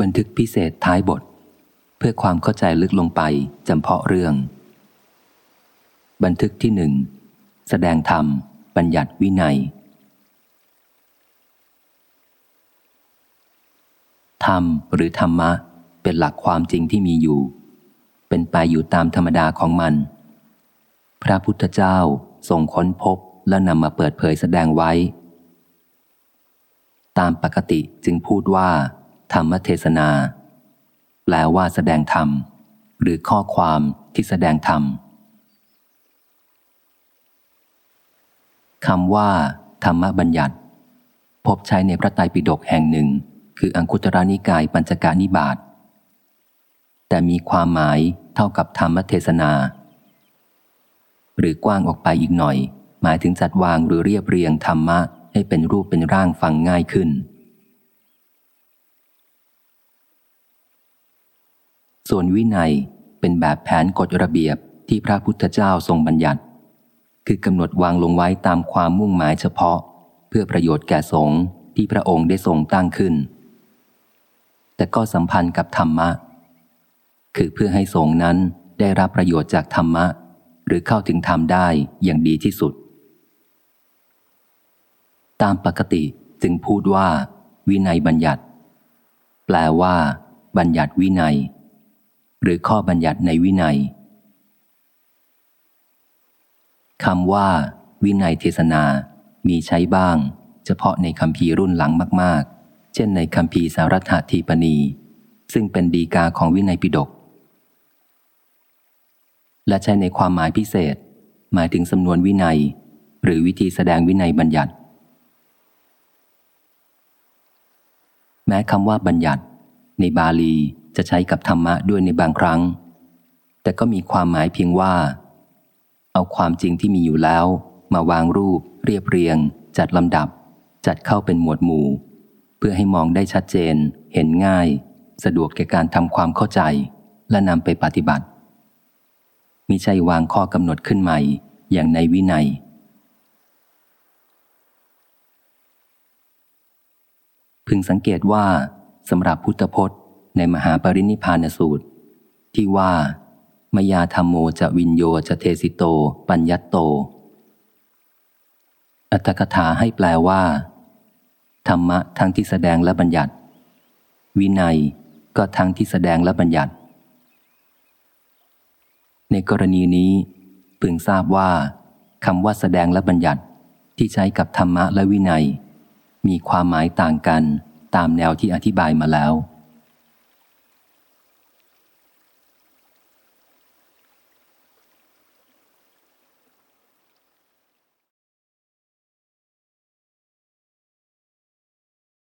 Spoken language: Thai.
บันทึกพิเศษท้ายบท เพื่อความเข้าใจลึกลงไปจำเพาะเรื่อง บันทึกที่หนึ่งแสดงธรรม บัญญัติวินัย ธรรมหรือธรรมะ เป็นหลักความจริงที่มีอยู่ เป็นไปอยู่ตามธรรมดาของมัน พระพุทธเจ้าทรงค้นพบและนำมาเปิดเผยแสดงไว้ ตามปกติจึงพูดว่า ธรรมเทศนา แปลว่าแสดงธรรม หรือข้อความที่แสดงธรรมคำว่า ธรรมบัญญัติ พบใช้ในพระไตรปิฎกแห่งหนึ่ง คืออังคุตรานิกายปัญจกานิบาตแต่มีความหมายเท่ากับธรรมเทศนา หรือกว้างออกไปอีกหน่อย หมายถึงจัดวางหรือเรียบเรียงธรรมะให้เป็นรูปเป็นร่างฟังง่ายขึ้น ส่วนวินัยเป็นแบบแผนกฎระเบียบที่พระพุทธเจ้าทรงบัญญัติ คือกำหนดวางลงไว้ตามความมุ่งหมายเฉพาะ เพื่อประโยชน์แก่สงฆ์ที่พระองค์ได้ทรงตั้งขึ้น แต่ก็สัมพันธ์กับธรรมะ คือเพื่อให้สงฆ์นั้นได้รับประโยชน์จากธรรมะ หรือเข้าถึงธรรมได้อย่างดีที่สุด ตามปกติจึงพูดว่า วินัยบัญญัติ แปลว่า บัญญัติวินัย หรือข้อบัญญัติในวินัยคำว่า วินัยเทศนา มีใช้บ้าง เฉพาะในคำพีรุ่นหลังมาก ๆ เช่นในคำพีสารัตทีปณี ซึ่งเป็นดีกาของวินัยปิฎกและใช้ในความหมายพิเศษ หมายถึงสำนวนวินัย หรือวิธีแสดงวินัยบัญญัติ แม้คำว่าบัญญัติ ในบาลี จะใช้กับธรรมะด้วยในบางครั้ง แต่ก็มีความหมายเพียงว่า เอาความจริงที่มีอยู่แล้ว มาวางรูป เรียบเรียง จัดลำดับ จัดเข้าเป็นหมวดหมู่ เพื่อให้มองได้ชัดเจน เห็นง่าย สะดวกแก่การทำความเข้าใจ และนำไปปฏิบัติมิใช่วางข้อกำหนดขึ้นใหม่ อย่างในวินัยพึงสังเกตว่าสำหรับพุทธพจน์ ในมหาปรินิพานสูตร ที่ว่ามยาธรรมโมจะวินโยจะเทสิโต ปัญญตโต อัตถกถาให้แปลว่า ธรรมะทั้งที่แสดงและบัญญัติ วินัยก็ทั้งที่แสดงและบัญญัติ ในกรณีนี้พึงทราบว่าคำว่าแสดงและบัญญัติที่ใช้กับธรรมะและวินัย มีความหมายต่างกันตามแนวที่อธิบายมาแล้ว